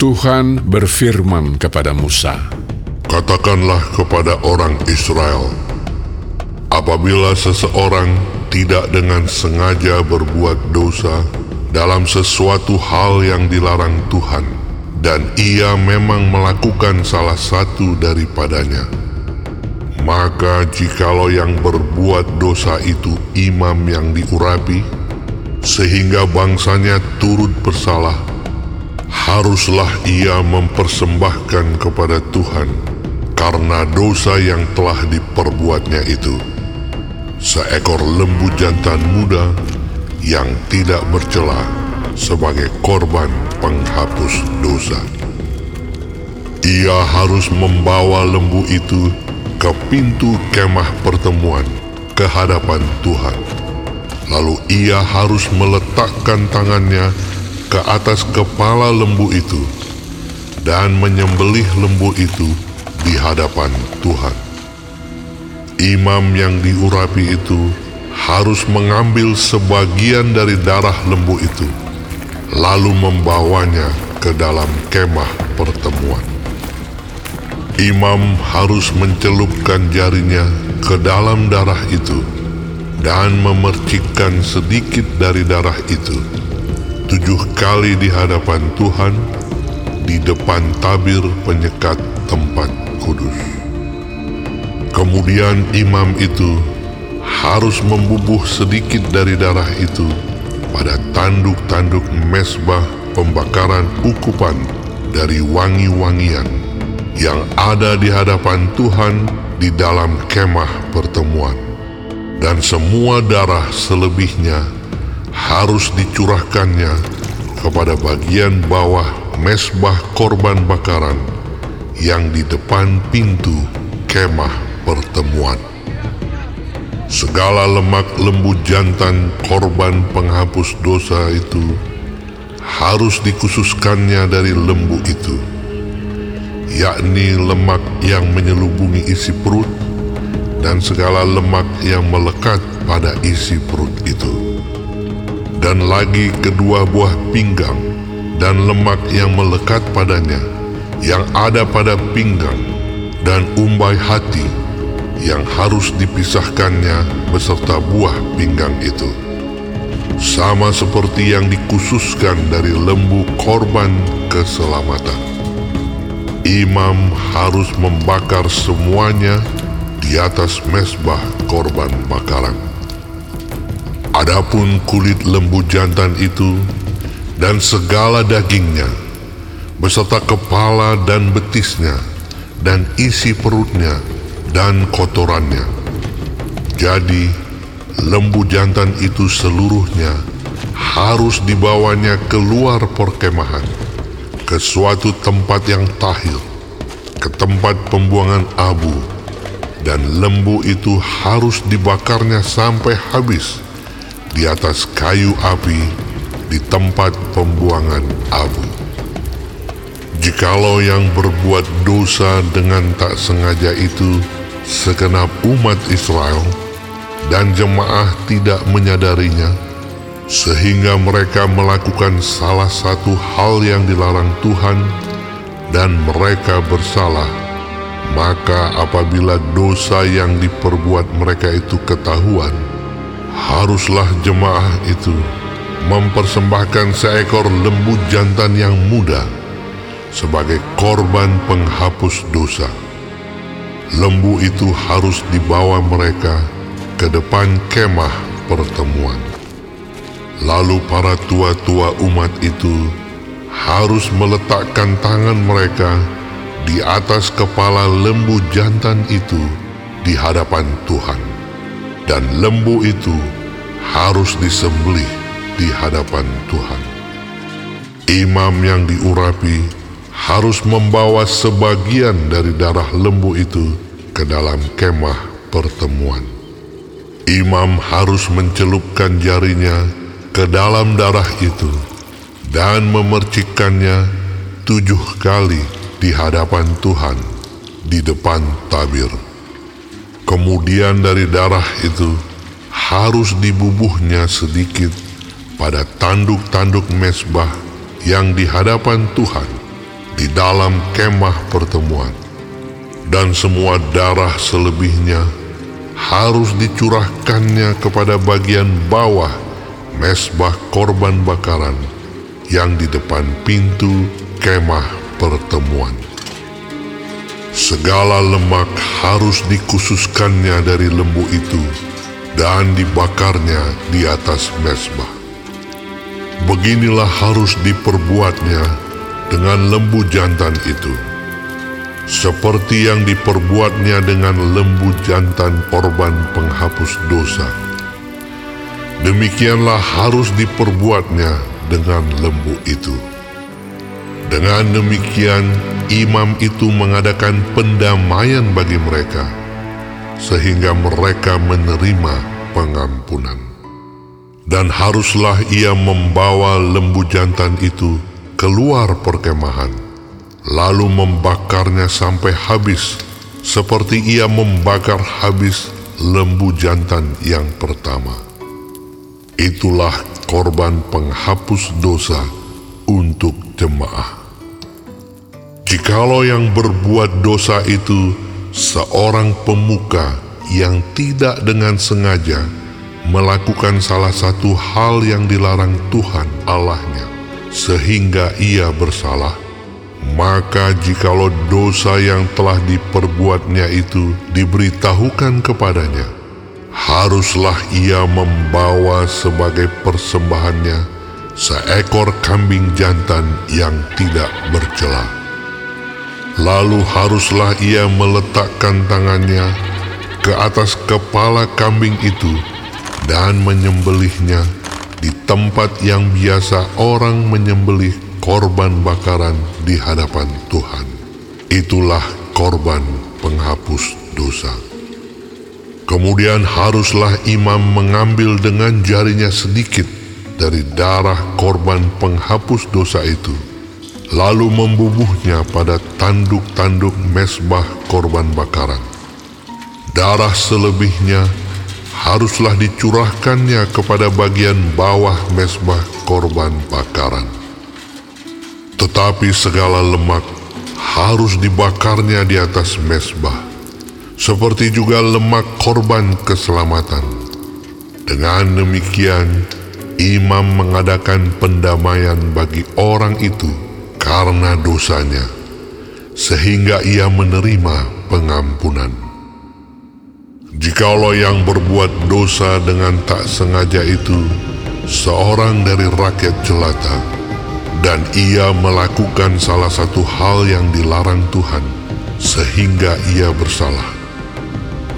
Tuhan berfirman kepada Musa, Katakanlah kepada orang Israel, apabila seseorang tidak dengan sengaja berbuat dosa dalam sesuatu hal yang dilarang Tuhan, dan ia memang melakukan salah satu daripadanya, maka jikalau yang berbuat dosa itu imam yang diurapi, sehingga bangsanya turut bersalah, haruslah ia mempersembahkan kepada Tuhan karena dosa yang telah diperbuatnya itu. Seekor lembu jantan muda yang tidak bercela sebagai korban penghapus dosa. Ia harus membawa lembu itu ke pintu kemah pertemuan ke hadapan Tuhan. Lalu ia harus meletakkan tangannya ke atas kepala lembu itu dan menyembelih lembu itu di hadapan Tuhan. Imam yang diurapi itu harus mengambil sebagian dari darah lembu itu, lalu membawanya ke dalam kemah pertemuan. Imam harus mencelupkan jarinya ke dalam darah itu dan memercikkan sedikit dari darah itu tujuh kali di hadapan Tuhan di depan tabir penyekat tempat kudus. Kemudian imam itu harus membubuh sedikit dari darah itu pada tanduk-tanduk mesbah pembakaran ukupan dari wangi-wangian yang ada di hadapan Tuhan di dalam kemah pertemuan. Dan semua darah selebihnya harus dicurahkannya kepada bagian bawah mesbah korban bakaran yang di depan pintu kemah pertemuan. Segala lemak lembu jantan korban penghapus dosa itu harus dikhususkannya dari lembu itu, yakni lemak yang menyelubungi isi perut dan segala lemak yang melekat pada isi perut itu dan lagi kedua buah pinggang dan lemak yang melekat padanya yang ada pada pinggang dan umbai hati yang harus dipisahkannya beserta buah pinggang itu. Sama seperti yang dikhususkan dari lembu korban keselamatan. Imam harus membakar semuanya di atas mesbah korban bakaran. Adapun kulit lembu jantan itu dan segala dagingnya, beserta kepala dan betisnya, dan isi perutnya, dan kotorannya. Jadi, lembu jantan itu seluruhnya harus dibawanya keluar perkemahan, ke suatu tempat yang tahil, ke tempat pembuangan abu, dan lembu itu harus dibakarnya sampai habis di atas kayu api di tempat pembuangan abu. Jikalau yang berbuat dosa dengan tak sengaja itu segenap umat Israel dan jemaah tidak menyadarinya, sehingga mereka melakukan salah satu hal yang dilarang Tuhan dan mereka bersalah, maka apabila dosa yang diperbuat mereka itu ketahuan, haruslah jemaah itu mempersembahkan seekor lembu jantan yang muda sebagai korban penghapus dosa. Lembu itu harus dibawa mereka ke depan kemah pertemuan. Lalu para tua-tua umat itu harus meletakkan tangan mereka di atas kepala lembu jantan itu di hadapan Tuhan. Dan lembu itu harus disembelih di hadapan Tuhan. Imam yang diurapi harus membawa sebagian dari darah lembu itu ke dalam kemah pertemuan. Imam harus mencelupkan jarinya ke dalam darah itu dan memercikkannya tujuh kali di hadapan Tuhan di depan tabir. Kemudian dari darah itu harus dibubuhnya sedikit pada tanduk-tanduk mesbah yang di hadapan Tuhan di dalam kemah pertemuan, dan semua darah selebihnya harus dicurahkannya kepada bagian bawah mesbah korban bakaran yang di depan pintu kemah pertemuan. Segala lemak harus dikhususkannya dari lembu itu dan dibakarnya di atas mesbah. Beginilah harus diperbuatnya dengan lembu jantan itu, seperti yang diperbuatnya dengan lembu jantan korban penghapus dosa. Demikianlah harus diperbuatnya dengan lembu itu. Dengan demikian, imam itu mengadakan pendamaian bagi mereka, sehingga mereka menerima pengampunan. Dan haruslah ia membawa lembu jantan itu keluar perkemahan, lalu membakarnya sampai habis, seperti ia membakar habis lembu jantan yang pertama. Itulah korban penghapus dosa untuk jemaah. Jikalau yang berbuat dosa itu seorang pemuka yang tidak dengan sengaja melakukan salah satu hal yang dilarang Tuhan Allahnya, sehingga ia bersalah, maka jikalau dosa yang telah diperbuatnya itu diberitahukan kepadanya, haruslah ia membawa sebagai persembahannya seekor kambing jantan yang tidak bercelah Lalu haruslah ia meletakkan tangannya ke atas kepala kambing itu dan menyembelihnya di tempat yang biasa orang menyembelih korban bakaran di hadapan Tuhan. Itulah korban penghapus dosa. Kemudian haruslah imam mengambil dengan jarinya sedikit dari darah korban penghapus dosa itu lalu membubuhnya pada tanduk-tanduk mesbah korban bakaran. Darah selebihnya haruslah dicurahkannya kepada bagian bawah mesbah korban bakaran. Tetapi segala lemak harus dibakarnya di atas mesbah, seperti juga lemak korban keselamatan. Dengan demikian, imam mengadakan pendamaian bagi orang itu karena dosanya, sehingga ia menerima pengampunan. Jikalau yang berbuat dosa dengan tak sengaja itu seorang dari rakyat jelata, dan ia melakukan salah satu hal yang dilarang Tuhan, sehingga ia bersalah.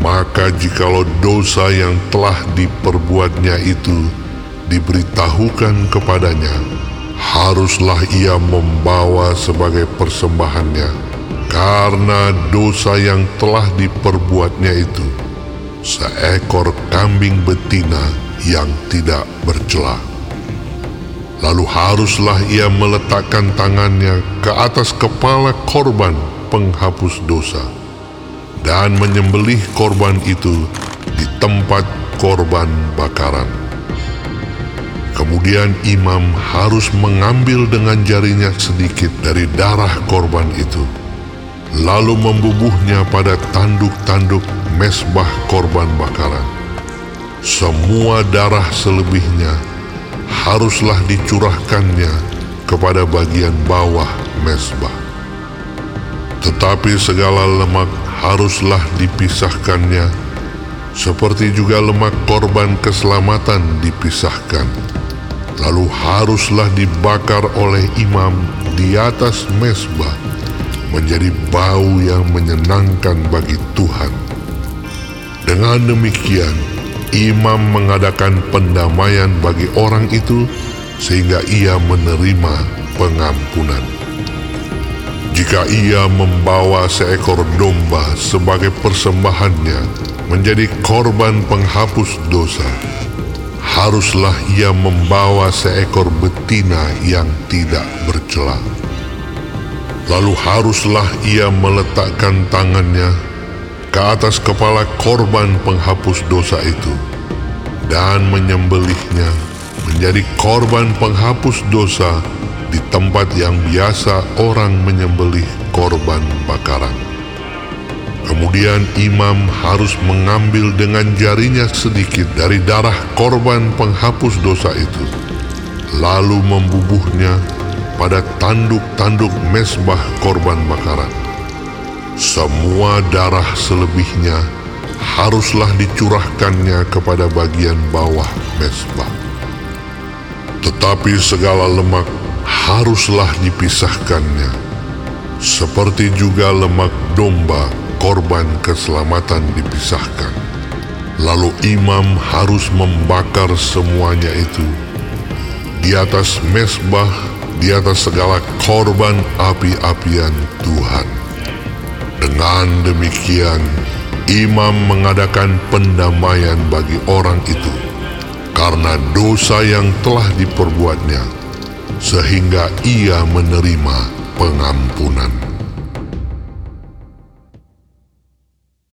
Maka jikalau dosa yang telah diperbuatnya itu diberitahukan kepadanya, haruslah ia membawa sebagai persembahannya karena dosa yang telah diperbuatnya itu seekor kambing betina yang tidak bercela. Lalu haruslah ia meletakkan tangannya ke atas kepala korban penghapus dosa dan menyembelih korban itu di tempat korban bakaran. Kemudian imam harus mengambil dengan jarinya sedikit dari darah korban itu, lalu membubuhnya pada tanduk-tanduk mesbah korban bakaran. Semua darah selebihnya haruslah dicurahkannya kepada bagian bawah mesbah. Tetapi segala lemak haruslah dipisahkannya, seperti juga lemak korban keselamatan dipisahkan lalu haruslah dibakar oleh imam di atas mesbah menjadi bau yang menyenangkan bagi Tuhan. Dengan demikian, imam mengadakan pendamaian bagi orang itu sehingga ia menerima pengampunan. Jika ia membawa seekor domba sebagai persembahannya menjadi korban penghapus dosa, haruslah ia membawa seekor betina yang tidak bercela. Lalu haruslah ia meletakkan tangannya ke atas kepala korban penghapus dosa itu dan menyembelihnya menjadi korban penghapus dosa di tempat yang biasa orang menyembelih korban bakaran. Kemudian imam harus mengambil dengan jarinya sedikit dari darah korban penghapus dosa itu, lalu membubuhnya pada tanduk-tanduk mesbah korban bakaran. Semua darah selebihnya haruslah dicurahkannya kepada bagian bawah mesbah. Tetapi segala lemak haruslah dipisahkannya, seperti juga lemak domba korban keselamatan dipisahkan. Lalu imam harus membakar semuanya itu di atas mesbah, di atas segala korban api-apian Tuhan. Dengan demikian, imam mengadakan pendamaian bagi orang itu karena dosa yang telah diperbuatnya, sehingga ia menerima pengampunan.